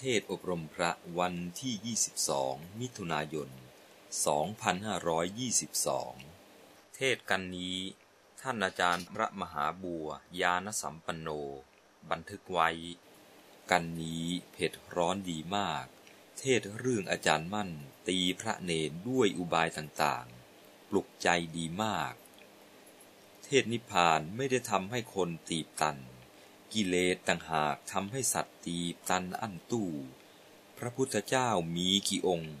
เทศอบรมพระวันที่ 22 มิถุนายน 2522 เทศกันนี้ ท่านอาจารย์พระมหาบัวยานสัมปันโน บันทึกไว้ กันนี้เผ็ดร้อนดีมาก เทศเรื่องอาจารย์มั่นตีพระเนรด้วยอุบายต่างๆ ปลุกใจดีมาก เทศนิพพานไม่ได้ทำให้คนตีบตัน กิเลสต่างหากทำให้สัตว์ตีตันอั้นตู้ พระพุทธเจ้ามีกี่องค์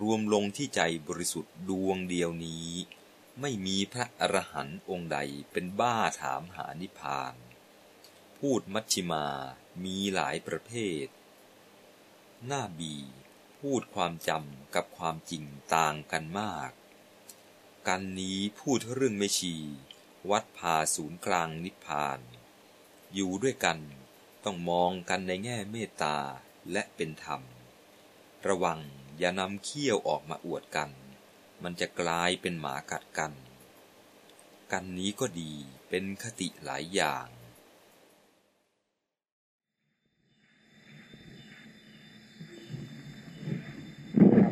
รวมลงที่ใจบริสุทธิ์ดวงเดียวนี้ ไม่มีพระอรหันต์องค์ใดเป็นบ้าถามหานิพพาน พูดมัชชิมามีหลายประเภท หน้าบี พูดความจำกับความจริงต่างกันมาก กันนี้พูดเรื่องไม่ชี วัดพาศูนย์กลางนิพพาน อยู่ด้วยกัน ต้องมองกันในแง่เมตตาและเป็นธรรม ระวังอย่านำเขี้ยวออกมาอวดกัน มันจะกลายเป็นหมากัดกัน กันนี้ก็ดีเป็นคติหลายอย่าง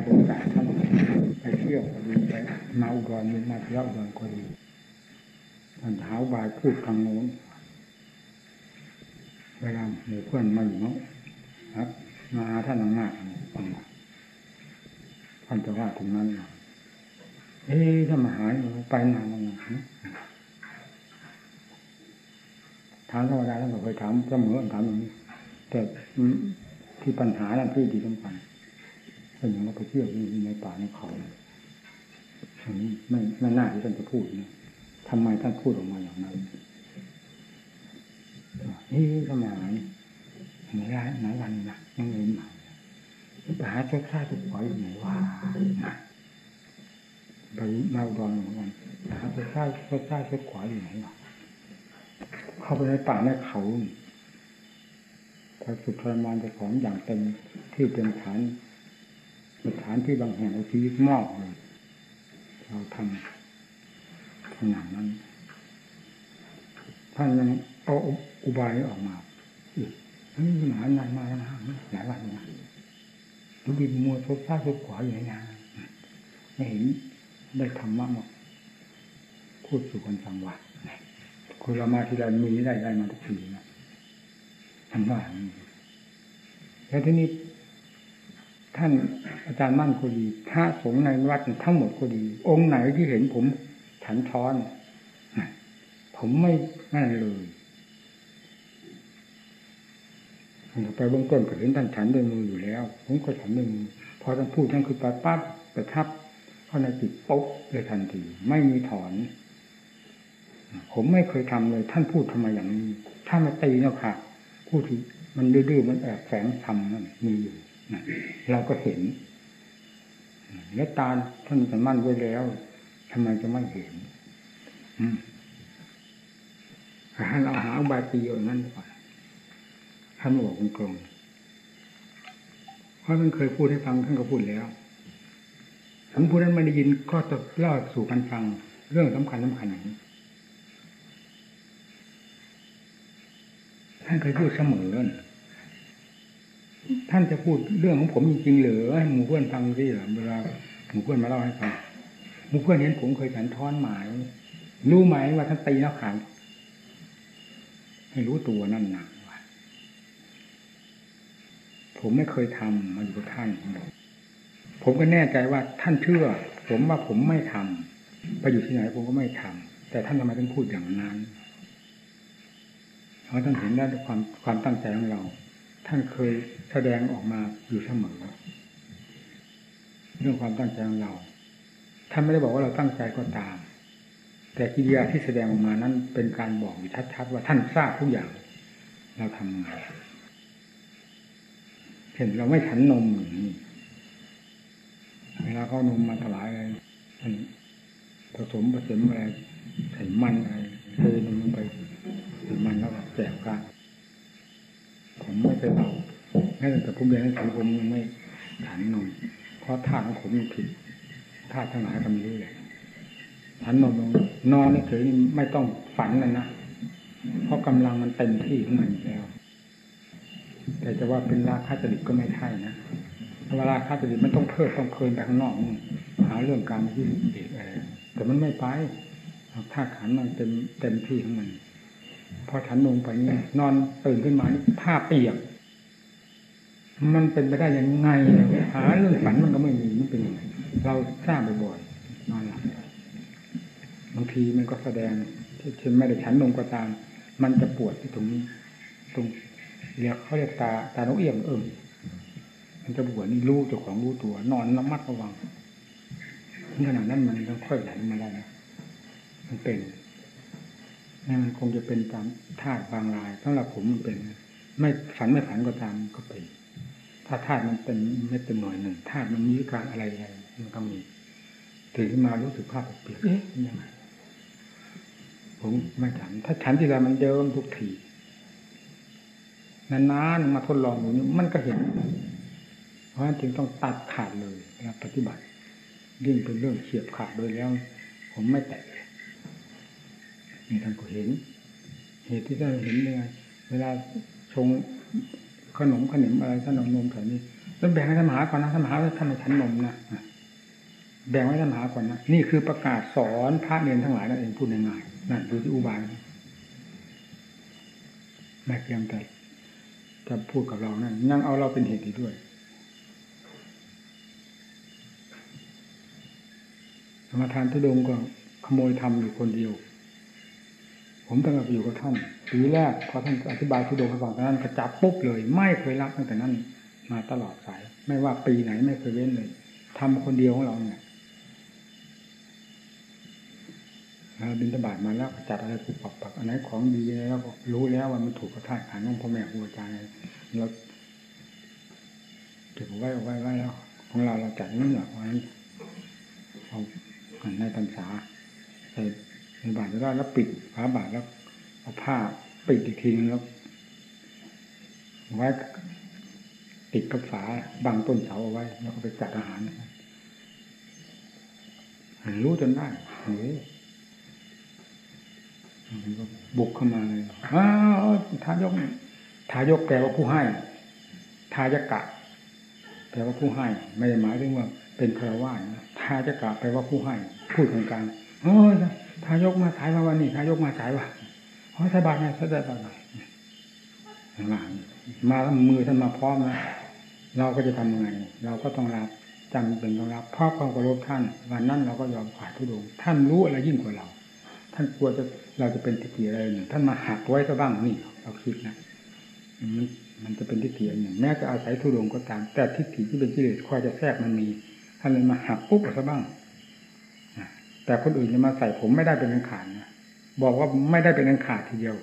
ผมจ่ายท่านไปเที่ยวก็ดีไปมาอุดรมีมาเที่ยวอุดรก็ดีท่านเท้าบายพูดทางโน้น เวลาหมู่เพื่อนมาอยู่เนาะครับ มาท่านหน้าฟังท่านจะว่าตรงนั้นเอ๊ะถ้ามาหายไปนานแล้วนะถามธรรมดาท่านก็เคยถามเสมอถามอย่างนี้แต่ที่ปัญหานั่นที่ดีสำคัญเป็นอย่างเราไปเที่ยวในป่าในเขาอันนี้ไม่ไม่น่าที่ท่านจะพูดนะทำไมท่านพูดออกมาอย่างนั้น นี่สมานไหนร้านไหนวันนะยังเงินมาไปหาเจ้าข้าทุกข์อยู่ไหนวะไปมาอุดรเหมือนกันหาเจ้าข้าเจ้าข้าเจ้าขวาอยู่ไหนวะเข้าไปในป่าในเขาพอสุดทรมานจะของอย่างเต็มที่เป็นฐานสถานที่บางแห่งในชีวิตมอบเลยเราทำขนาดนั้นท่านยัง เอาอุบายออกมาอีกนี่หมานานมาแล้วนะหลายวันนะดูบินมัวทบซ้ายทบขวาอยู่ไหนนะไม่เห็นได้ทำมากหรอกพูดสู่คนฟังว่าคนเรามาทีไรมีได้ได้มาทุกทีนะทำว่าแล้วทีนี้ท่านอาจารย์มั่นก็ดีพระสงฆ์ในวัดทั้งหมดก็ดี องค์ไหนที่เห็นผมฉันท้อน ผมไม่นั่นเลย ไปเบื้องต้นก็เห็นท่านฉันด้วยมืออยู่แล้ว ผมก็ฉันด้วยมือพอท่านพูดท่านคือไปปั๊บไปทับเข้าในจิตปุ๊บเลยทันที ไม่มีถอน ผมไม่เคยทำเลย ท่านพูดทำไมอย่างนี้ ถ้ามาตีเนาะค่ะพูดที่มันดื้อมันแอบแฝงทำนั่นมีอยู่เราก็เห็นและตาท่านสมั่นไว้แล้วทำไมจะไม่เห็นอืมเราหาใบตีอย่างนั้นก่อน ท่านบอกกลมเพราะท่านเคยพูดให้ฟังท่านก็พูดแล้วถ้าผู้นั้นไม่ได้ยินก็จะเล่าสู่กันฟังเรื่องสำคัญสำคัญอย่งนี้ท่านเคยพูดเสมอท่านจะพูดเรื่องของผมจริงๆหรือให้หมู่เพื่อนฟังที่หรอเวลาหมู่เพื่อนมาเล่าให้ฟังหมู่เพื่อนเห็นผมเคยฉันท้อนหมาย รู้ไหมว่าท่านตีนักขันให้รู้ตัวนั่นนะ ผมไม่เคยทำมาอยู่กับท่านผมก็แน่ใจว่าท่านเชื่อ ผมว่าผมไม่ทำไปอยู่ที่ไหนผมก็ไม่ทำแต่ท่านทำไมถึงพูดอย่างนั้นเพราะท่านเห็นได้ความความตั้งใจของเรา ท่านเคยแสดงออกมาอยู่เสมอเรื่องความตั้งใจของเรา ท่านไม่ได้บอกว่าเราตั้งใจก็ตาม แต่กิริยาที่แสดงออกมานั้นเป็นการบอกอยู่ชัดๆว่าท่านทราบทุกอย่าง เราทำไง เห็นเราไม่ฉันนมอย่างนี้เวลาเขานมมาถวายอะไรผสมผสมอะไรใส่มันอะไรเทนมลงไปใส่มันแล้วแจกกันผมไม่เคยเอาแม้แต่ผมเรียนหนังสือผมยังไม่ฉันนมเพราะท่าของผมมันผิดท่าทั้งหลายก็ไม่รู้เลยฉันนมลงนอนเฉยไม่ต้องฝันเลยนะเพราะกำลังมันเต็มที่ของมันแล้ว แต่จะว่าเป็นราคาจริตก็ไม่ใช่นะเวลาคาจริตมันต้องเพิ่มต้องเพลินไปข้างนอกหาเรื่องการที่เอกอะไรแต่มันไม่ไปถ้าขันมันเต็มเต็มที่ของมัน พอฉันลงไปนี่นอนตื่นขึ้นมานี่ผ้าเปียก มันเป็นไปได้ยังไงหาเรื่องฝันมันก็ไม่มีมันเป็นยังไงเราทราบบ่อยๆนอนหลับบางทีมันก็แสดงเช่นไม่ได้ฉันลงก็ตาม มันจะปวดที่ตรงนี้ ตรง เรียกเขาเรียกตาตานกเอี่ยมเอิ่มมันจะปวดนี่รู้เจ้าของรู้ตัว นอนระมัดระวังขนาดนั้นมันต้องค่อยไหลมาได้นะมันเป็นนี่มันคงจะเป็นตามธาตุบางรายสำหรับผมมันเป็น ไม่ฝันไม่ฝันก็ตามก็เป็น ถ้าธาตุมันเป็นไม่เป็นหน่วยหนึ่งธาตุมันมีการอะไรอะไรมันก็มีตื่นขึ้นมารู้สึกภาพเปลี่ยนเอ๊ะยังไงผมไม่ฉันถ้าฉันทีไรมันเยิ้มทุกที นานๆมาทดลองอยู่นี้มันก็เห็น เพราะฉะนั้นจึงต้องตัดขาดเลยนะปฏิบัติยิ่งเป็นเรื่องเฉียบขาดโดยแล้ว ผมไม่แตะนี่ท่านก็เห็น เหตุที่ท่านเห็นเนี่ยเวลาชงขนมขนมอะไรท่านมแถวนี้แล้วแบ่งให้ท่านมหาก่อนนะท่านมหาท่านมาฉันนมนะแบ่งไว้ท่านมหาก่อนนะนี่คือประกาศสอนพระเนรทั้งหลายนั่นเองพูดง่ายๆนั่นดูที่อุบายแม่เพียงแต่ จะพูดกับเรานั่นยังเอาเราเป็นเหตุด้วยสมทานทุดงก็ขโมยทำอยู่คนเดียว ผมตั้งแต่อยู่กับท่านปีแรกพอท่านอธิบายทุดงให้ฟังตอนนั้นกระจับปุ๊บเลย ไม่เคยรับตั้งแต่นั้นมาตลอดสาย ไม่ว่าปีไหนไม่เคยเว้นเลยทำคนเดียวของเราเนี่ย บินตบาทมาแล้วจัดอะไรปุบปับปักอันไหนของดีแล้วรู้แล้วว่ามันถูกกระทายขันของพ่อแม่ครูอาจารย์เราเก็บไว้ไว้ไว้แล้ว ของเราเราจัดนี่เหรอเพราะนั้นเอาในพรรษาใส่ในบาทแล้วแล้วปิดฝาบาทแล้วเอาผ้าปิดอีกทีนึงแล้วไว้ติดกับฝาบังต้นเสาเอาไว้ แล้วก็ไปจัดอาหารรู้จนได้เฮ้ บุกเข้ามาเลยอ้าวทายกทายกแปลว่าผู้ให้ ทายกะ แปลว่าผู้ให้ ไม่ได้หมายถึงว่า เป็นคารวะนะทายกะแปลว่าผู้ให้ พูดตรงกลางโอ้ยทายกมาสายมาวันนี้ทายกมาสายว่ะเพราะสบายไงสบายหน่อยมามาแล้วมือท่านมาพร้อมแล้วเราก็จะทำยังไง เราก็ต้องรับจำเป็นต้องรับเพราะความเคารพท่าน วันนั้นเราก็ยอมขาดทุดงท่านรู้อะไรยิ่งกว่าเรา ท่านกลัวจะ เราจะเป็นทิฏฐิอะไรหนึ่งท่านมาหักไว้ซะบ้างนี่เราคิดนะมันมันจะเป็นทิฏฐิอันหนึ่งแม้จะอาศัยทุดงก็ตาม แต่ทิฏฐิที่เป็นกิเลสคอยจะแทรกมันมีท่านเลยมาหักปุ๊บซะบ้างแต่คนอื่นจะมาใส่ผมไม่ได้เป็นอันขาดนะบอกว่าไม่ได้เป็นอันขาดทีเดียว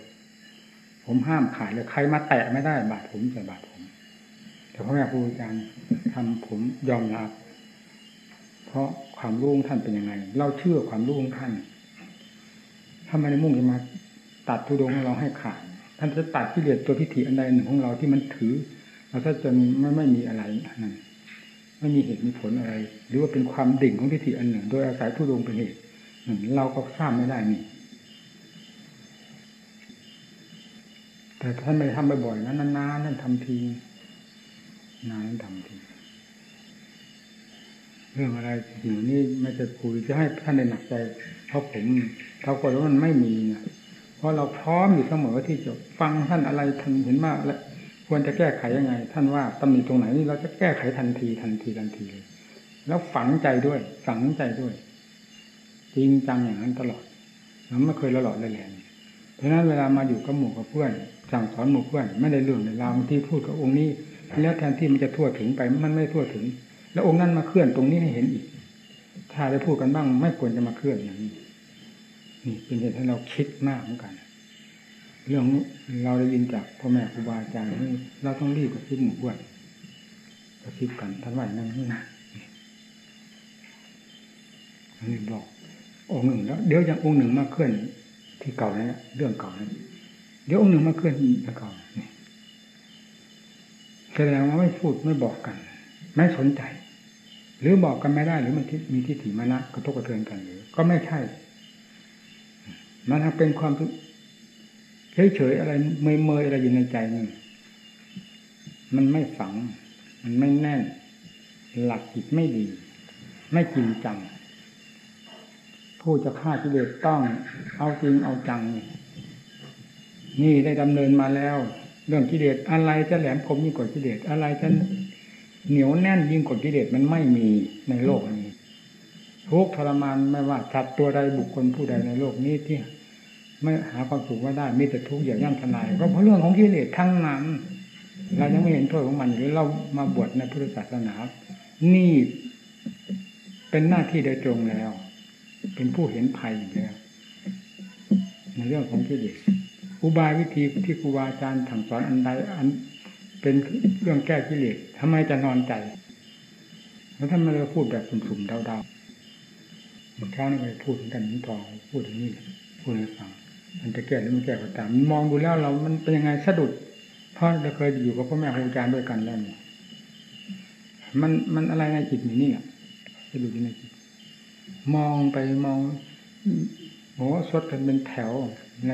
ผมห้ามขายเลยใครมาแตะไม่ได้ บาดผมใส่บาดผม แต่พ่อแม่ครูอาจารย์ทำผมยอมรับเพราะความรู้ของท่านเป็นยังไง เราเชื่อความรู้ของท่าน ถ้าไม่ได้มุ่งจะมาตัดทุดงให้เราให้ขาดท่านจะตัดที่เลียดตัวทิฏฐิอันใดหนึ่งของเราที่มันถือเราถ้าจนไม่ไม่มีอะไรนั่นไม่มีเหตุมีผลอะไร หรือว่าเป็นความดิ่งของทิฏฐิอันหนึ่ง โดยอาศัยทุดงเป็นเหตุเราก็ทราบไม่ได้นี่แต่ท่านไม่ทำบ่อยๆนะนานๆท่านทำทีนานท่นทำที เรื่องอะไรสิ่งนี้ไม่จะคุยจะให้ท่านได้หนักใจเพราะผมเขาก็ว่ามันไม่มีนะเพราะเราพร้อมอยู่เสมอที่จะฟังท่านอะไรท่านเห็นมากแล้วควรจะแก้ไขยังไง ท่านว่าตำหนิตรงไหนนี่เราจะแก้ไขทันทีทันทีทันทีเลยแล้วฝังใจด้วยฝังใจด้วย จริงจังอย่างนั้นตลอดเราไม่เคยละหลอดเลยแหลเพราะฉะนั้นเวลามาอยู่กับหมู่กับเพื่อนสั่งสอนหมู่เพื่อน ไม่ได้เรื่องในราวบางทีพูดกับองค์นี้ แล้วแทนที่มันจะทั่วถึงไปมันไม่ทั่วถึง แล้วองค์นั้นมาเคลื่อนตรงนี้ให้เห็นอีก ถ้าได้พูดกันบ้าง ไม่ควรจะมาเคลื่อนอย่างนี้นี่เป็นเหตุให้เราคิดมากเหมือนกัน เรื่องเราได้ยินจากพ่อแม่ครูบาอาจารย์นี่เราต้องรีบกับซิบหมู่บ้วนกระซิบกันท่านว่าอย่างนั้นนะอันนี้บอกองค์หนึ่งแล้วเดี๋ยวอย่างองค์หนึ่งมาเคลื่อนที่เก่านี่เรื่องเก่านั้นเดี๋ยวองค์หนึ่งมาเคลื่อนที่เก่านี่แสดงว่าไม่พูดไม่บอกกัน ไม่สนใจ หรือบอกกันไม่ได้หรือมันมีที่ถีมานะกระทบกระเทือนกันหรือ ก็ไม่ใช่ มันเป็นความเฉยๆอะไรเมยๆอะไรอยู่ในใจนี่มันไม่ฝัง มันไม่แน่น หลักจิตไม่ดี ไม่จริงจัง ผู้จะฆ่ากิเลสต้องเอาจริงเอาจัง นี่ได้ดำเนินมาแล้ว เรื่องกิเลสอะไรจะแหลมคมยิ่งกว่ากิเลสอะไรจะ เหนียวแน่นยิ่งกว่ากิเลสมันไม่มีในโลกนี้ทุกทรมานไม่ว่าสัตว์ตัวใดบุคคลผู้ใดในโลกนี้ที่ไม่หาความสุขว่าได้มีแต่ทุกข์อย่างย่ำทนายก็เพราะเรื่องของกิเลสทั้งนั้นเรายังไม่เห็นโทษของมันหรือเรามาบวชในพุทธศาสนา นี่เป็นหน้าที่โดยตรงแล้ว เป็นผู้เห็นภัยอยู่แล้วในเรื่องของกิเลสอุบายวิธีที่ครูบาอาจารย์ถังสอนอันใดอัน เป็นเรื่องแก้กิเลสทำไมจะนอนใจ แล้วท่านมาเลยพูดแบบสุ่มๆเดาๆเมื่อเช้านี่ไปพูดถึงกันนิทองพูดถึงนี่พูดให้ฟังมันจะแก้หรือไม่แก้ก็ตามมองดูแล้วเรามันเป็นยังไงสะดุด เพราะเราเคยอยู่กับพ่อแม่ครูอาจารย์ด้วยกันแล้วเนี่ยมันมันอะไรในจิตนี่นี่แหละสะดุดในจิตมองไปมองโอ้สดกันเป็นแถวใน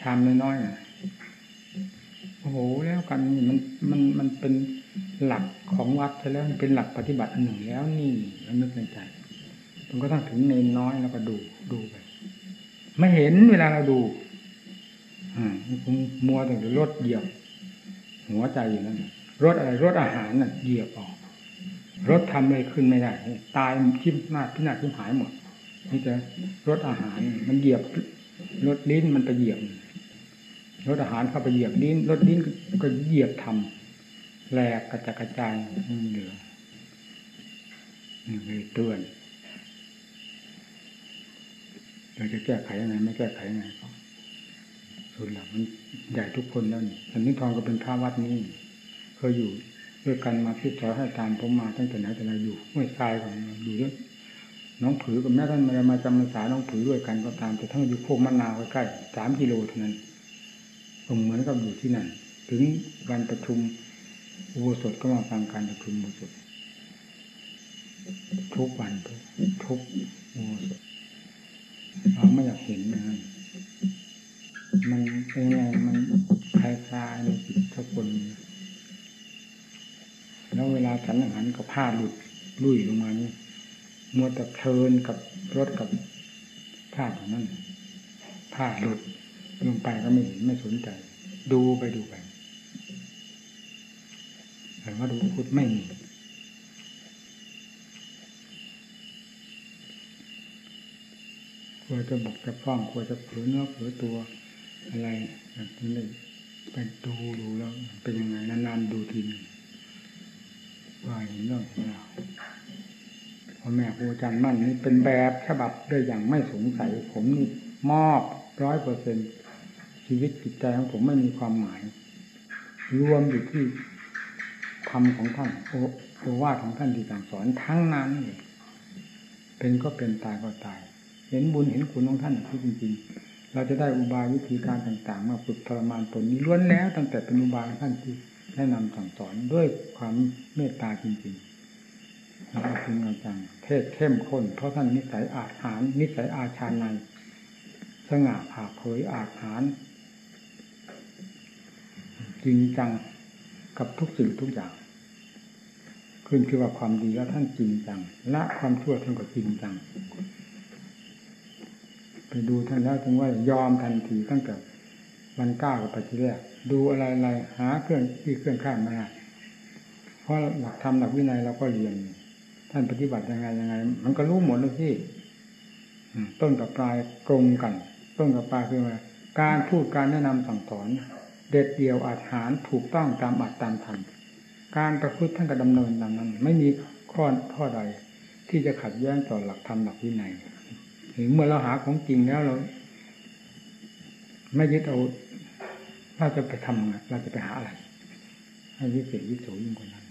ชามน้อยๆ โอ้โหแล้วกันมันมันมันเป็นหลักของวัดใช่แล้วเป็นหลักปฏิบัติอันหนึ่งแล้วนี่แล้วนึกในใจมันก็ต้องถึงเนนน้อยแล้วก็ดูดูไปไม่เห็นเวลาเราดูอืมมัวแต่รถเหยียบหัวใจอยู่นั่นรถอะไรรถอาหารน่ะเหยียบออกรถทำอะไรขึ้นไม่ได้ ตายทิ่มหน้าพินาศทิ่หายหมดนี่จะรถอาหารมันเหยียบรถลิ้นมันไปเหยียบ รถอาหารเข้าไปเหยียบลิ้นรถลิ้นก็เหยียบทำแหลกกระจายกระจายไม่เหลือนี่เลยเตือนเราจะแก้ไขยังไงไม่แก้ไขยังไงก็สุดหลังมันใหญ่ทุกคนแล้วนี่อันนี้ทองก็เป็นพระวัดนี้เคยอยู่ด้วยกันมาพิจารให้ตามผมมาตั้งแต่ไหนแต่ไรอยู่ไม่ทรายของอยู่ด้วยน้องผือกับแม่ท่านมามาจำพรรษาน้องผือด้วยกันก็ตามแต่ทั้งอยู่โคกมะนาวใกล้ๆสามกิโลเท่านั้น ก็เหมือนกับอยู่ที่นั่น ถึงวันประชุมอุโบสถก็มาฟังการประชุมอุโบสถทุกวันทุกอุโบสถเราไม่อยากเห็นนะมันเป็นไงมันคลายๆในจิตทุกคนแล้วเวลาฉันอาหารก็ผ้าหลุดลุยลงมานี่มัวแต่เพลินกับรถกับผ้าของนั่นผ้าหลุด ลงไปก็ไม่เห็นไม่สนใจ ดูไปดูไปแต่ว่าดูพุทธไม่มีควรจะบอกจะฟ้องควรจะเผลอเนื้อเผลอตัวอะไรแบบนี้ไปดูดูแล้ว เป็นยังไงนานๆดูทีนึงว่าเห็นเรื่องของเราพ่อแม่ครูอาจารย์มั่นนี่เป็นแบบฉบับด้วยอย่างไม่สงสัยผมนี่มอบร้อยเปอร์เซ็น ชีวิตจิตใจของผมไม่มีความหมาย รวมอยู่ที่ธรรมของท่านโอโอวาทของท่านที่สั่งสอนทั้งนั้นเลยเป็นก็เป็นตายก็ตาย เห็นบุญเห็นคุณของท่านที่จริง ๆ เราจะได้อุบายวิธีการต่างๆ มาฝึกทรมานตนนี้ล้วนแล้วตั้งแต่เป็นอุบายท่านที่แนะนำสั่งสอนด้วยความเมตตาจริงๆแล้วจริงจังเทศเข้มข้น เพราะท่านนิสัยอาหารนิสัยอาชาในสง่าผ่าเผยอาหาร จริงจังกับทุกสิ่งทุกอย่างขึ้นคือว่าความดีแล้วท่านจริงจังละความชั่วท่านก็จริงจัง ไปดูท่านแล้วถึงว่ายอมทันทีตั้งแต่วันก้าวกับปฏิแรกดูอะไรอะไรหาเครื่องที่เครื่องข้ามมาเพราะหลักธรรมหลักวินัยเราก็เรียน ท่านปฏิบัติยังไงยังไง มันก็รู้หมดเลยที่ต้นกับปลายตรงกัน ต้นกับปลายคือว่าการพูดการแนะนำสั่งสอน เด็ดเดี่ยวอาหารถูกต้องตามอัตตามธรรมการประพฤติท่านก็ดำเนินดังนั้น ไม่มีข้อข้อใดที่จะขัดแย้งต่อหลักธรรมหลักวินัยถึงเมื่อเราหาของจริงแล้วเรา ไม่ยึดเอาเราจะไปทำไงเราจะไปหาอะไร ให้วิเศษวิโสยิ่งกว่านั้น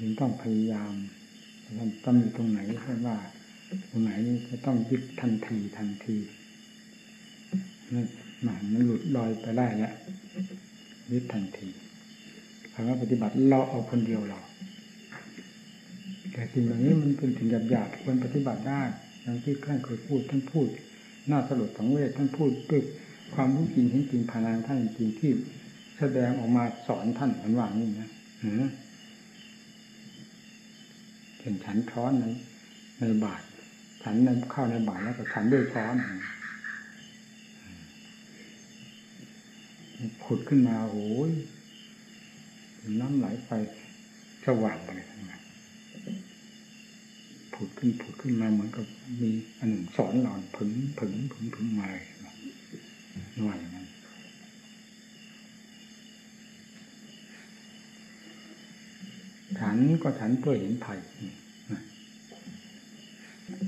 จึงต้องพยายามต้องมีตรงไหนเพราะว่า ตรงไหนนี่จะต้องยึดทันทีทันทีนั่น มันหลุดลอยไปได้แล้วยึดทันทีคำว่าปฏิบัติเราเอาคนเดียวเรา แต่สิ่งเหล่านี้มันเป็นสิ่งหยาบๆควรปฏิบัติได้อย่างที่ท่านเคยพูดท่านพูดน่าสลดสังเวชท่านพูดด้วยความรู้จริงเห็นจริงภายในท่านจริงที่แสดงออกมาสอนท่านมันว่านี่นะเห็นฉันช้อนในในบาทฉันในเข้าในบาทแล้วก็ฉันด้วยช้อน ผุดขึ้นมาโอ้ยน้ำไหลไปสว่างเลยผุดขึ้นผุดขึ้นมาเหมือนกับมีอันหนึ่งสอนเราผึ่งผึ่งผึ่งผึ่งมาเลยหน่อยนั้นฉันก็ฉันเพื่อเห็นภัย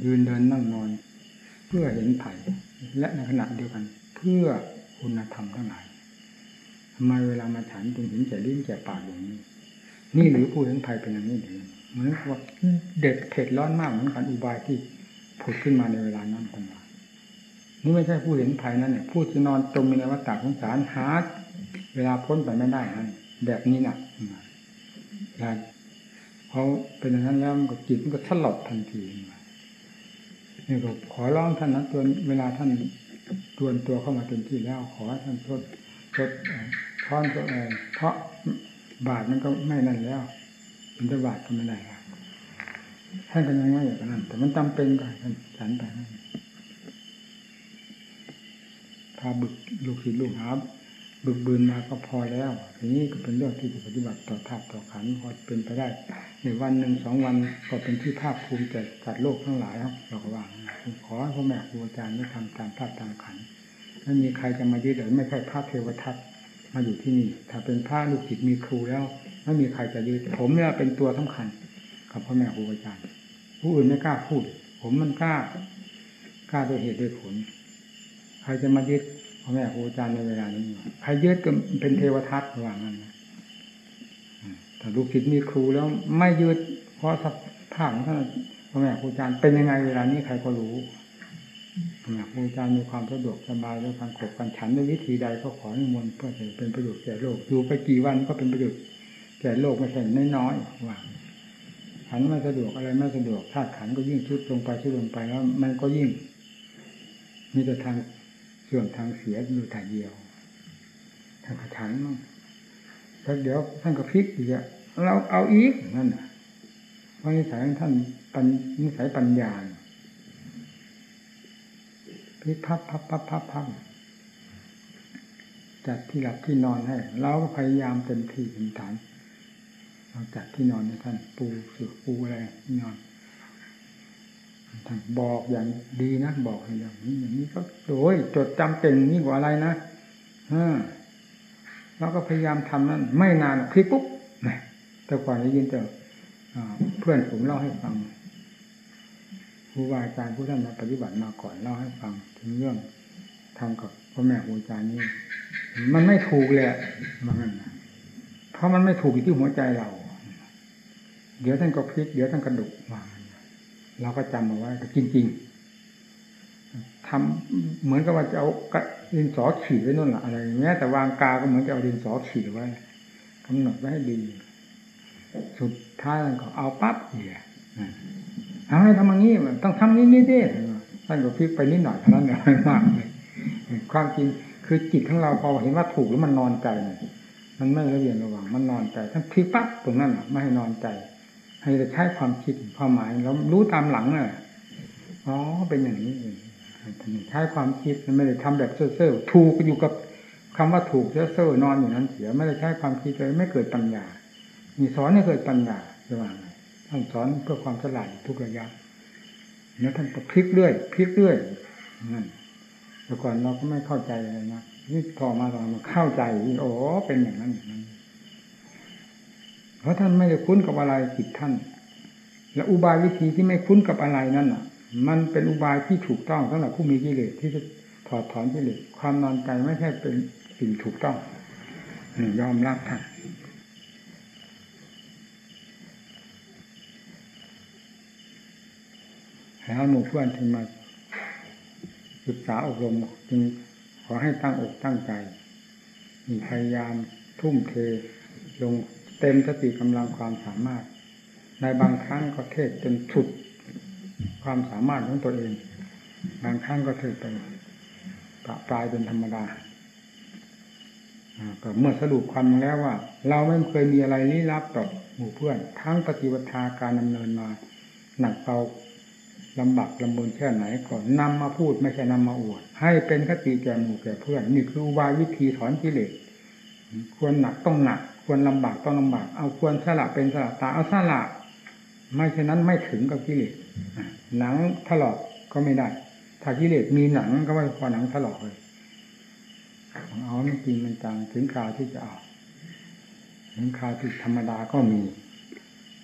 ยืนเดินนั่งนอน เพื่อเห็นภัยและในขณะเดียวกัน เพื่อคุณธรรมทั้งหลาย ทำไมเวลามาฉันจึงเห็นแก่ลิ้นแก่ปากอย่างนี้ นี่หรือผู้เห็นภัยเป็นอย่างนี้หรือเหมือนว่าเด็ดเผ็ดร้อนมากเหมือนกันอุบายที่ผุดขึ้นมาในเวลานั้นคนมานี่ไม่ใช่ผู้เห็นภัยนั่นเนี่ยผู้ที่นอนจมในวัฏฏะสงสารหาเวลาพ้นไปไม่ได้นั่นแบบนี้น่ะยาพอเป็นอย่างนั้นแล้วก็จิตมันก็สลดทันทีนี่ก็ขอร้องท่านนะตัวเวลาท่านตวนตัวเข้ามาเต็มที่แล้วขอท่านทด ทดท้อนตัวเองเพราะบาทมันก็ไม่นั่นแล้ว มันจะบาทก็ไม่ได้ครับท่านก็ยังไม่อย่างนั้น แต่มันจำเป็นก็ท่านฉันไปพาบึกลูกศิษย์ลูกหาบึกบืนมาก็พอแล้วทีนี้ก็เป็นเรื่องที่จะปฏิบัติต่อธาตุต่อขันพอเป็นไปได้ในวันหนึ่งสองวันก็เป็นที่ภาคภูมิใจจัดโลกทั้งหลายครับเราก็ว่าขอให้พ่อแม่ครูอาจารย์ได้ทำตามธาตุตามขัน ไม่มีใครจะมายึดเลยไม่ใช่พระเทวทัตมาอยู่ที่นี่ ถ้าเป็นพระลูกศิษย์มีครูแล้ว ไม่มีใครจะยึดผมเนี่ยเป็นตัวสำคัญกับพ่อแม่ครูอาจารย์ผู้อื่นไม่กล้าพูด ผมมันกล้ากล้าด้วยเหตุด้วยผล ใครจะมายึดพ่อแม่ครูอาจารย์ในเวลานี้ใครยึดก็เป็นเทวทัตระหว่างนั้นนะถ้าลูกศิษย์มีครูแล้วไม่ยึดเพราะสภาพของท่านพ่อแม่ครูอาจารย์เป็นยังไงเวลานี้ใครก็รู้ ครูอาจารย์มีความสะดวกสบายด้วยการขบกันฉันด้วยวิธีใดก็ขอให้มนเพื่อจะเป็นประโยชน์แก่โลกอยู่ไปกี่วันก็เป็นประโยชน์แก่โลกไม่ใช่น้อยๆว่าขันไม่สะดวกอะไรไม่สะดวกธาตุขันก็ยิ่งชุดลงไปชุดลงไปแล้ว มันก็ยิ่ง มีแต่ทางเสื่อมทางเสียอยู่แต่เดียว ทางกระฉันมั่งแล้วเดี๋ยวท่านก็พลิกอีกอะเราเอาอีกนั่นน่ะเพราะนิสัยของท่านปัญนิสัยปัญญา พลิกพับพับพับพับพับจัดที่หลับที่นอนให้เราก็พยายามเต็มที่เต็มฐานเราจัดที่นอนให้ท่านปูสือปูอะไรที่นอนท่านบอกอย่างดีนะบอกอย่างนี้อย่างนี้ก็โดยจดจำเป็นนี่กว่าอะไรนะอ่าเราก็พยายามทำนั้น ไม่นานคลิกปุ๊บแต่ก่อนได้ยินแต่เพื่อนผมเล่าให้ฟัง ครูบาอาจารย์ผู้ท่านมาปฏิบัติมาก่อนเล่าให้ฟัง ถึงเรื่องทำกับพ่อแม่ครูอาจารย์นี่มันไม่ถูกเลยมันเพราะมันไม่ถูกอยู่ที่หัวใจเรา เดี๋ยวท่านก็พลิกเดี๋ยวท่านกระดุกมาเราก็จำเอาไว้จริง ๆทำเหมือนกับว่าจะเอาดินสอขีดไว้นั่นแหละอะไรแม้ยแต่วางกาก็เหมือนจะเอาดินสอขีดไว้กำหนดไว้ให้ดี สุดท้ายก็เอาปั๊บเหี่ย เอาให้ทำอย่างนี้ต้องทำนี้นี่ดิท่านก็พลิกไปนิดหน่อยเท่านั้นเองไม่มากเลยความจริงคือจิตของเราพอเห็นว่าถูกแล้วมันนอนใจมันไม่ระเบียบระวังมันนอนใจท่านพลิกปั๊บตรงนั้นไม่ให้นอนใจ ให้ใช้ความคิดความหมายแล้วรู้ตามหลังน่ะอ๋อเป็นอย่างนี้เองใช้ความคิดมันไม่ได้ทำแบบเซ่อเซ่อถูกอยู่กับคำว่าถูกเซ่อเซ่อนอนอยู่นั้นเสีย ไม่ได้ใช้ความคิดเลยไม่เกิดปัญญามีสอนให้เกิดปัญญาระหว่าง ท่านสอนเพื่อความฉลาดทุกระยะแล้วท่านก็พลิกเรื่อยพลิกเรื่อยนั่นแต่ก่อนเราก็ไม่เข้าใจอะไรนะนี่พอมาตอนมาเข้าใจโอ้เป็นอย่างนั้นอย่างนั้นเพราะท่านไม่ได้คุ้นกับอะไรจิตท่าน และอุบายวิธีที่ไม่คุ้นกับอะไรนั่นอะ มันเป็นอุบายที่ถูกต้องสำหรับผู้มีกิเลสที่จะถอดถอนกิเลสความนอนใจไม่ใช่เป็นสิ่งถูกต้องยอมรับท่าน แล้วหมู่เพื่อนที่มาศึกษาอบรมจึงขอให้ตั้งอกตั้งใจพยายามทุ่มเทลงเต็มสติกำลังความสามารถ ในบางครั้งก็เทศจนสุดความสามารถของตัวเอง บางครั้งก็เทศไปปะปลายเป็นธรรมดาก็เมื่อสรุปความแล้วว่า เราไม่เคยมีอะไรลี้ลับต่อหมู่เพื่อน ทั้งปฏิบัติการดำเนินมา หนักเบา ลำบากลำบนแค่ไหนก็นนำมาพูดไม่ใช่นำมาอวด ให้เป็นคติแก่หมู่แก่เพื่อนนี่คือวายวิธีถอนกิเลสควรหนักต้องหนัก ควรลำบากต้องลำบาก เอาควรสละเป็นสละตาเอาสละไม่เช่นนั้นไม่ถึงกับกิเลสหนังถลอกก็ไม่ได้ ถ้ากิเลสมีหนังก็ไม่พอหนังถลอกเลยเอาไม่จริงมันจังถึงคราวที่จะเอาถึงคราวที่ธรรมดาก็มี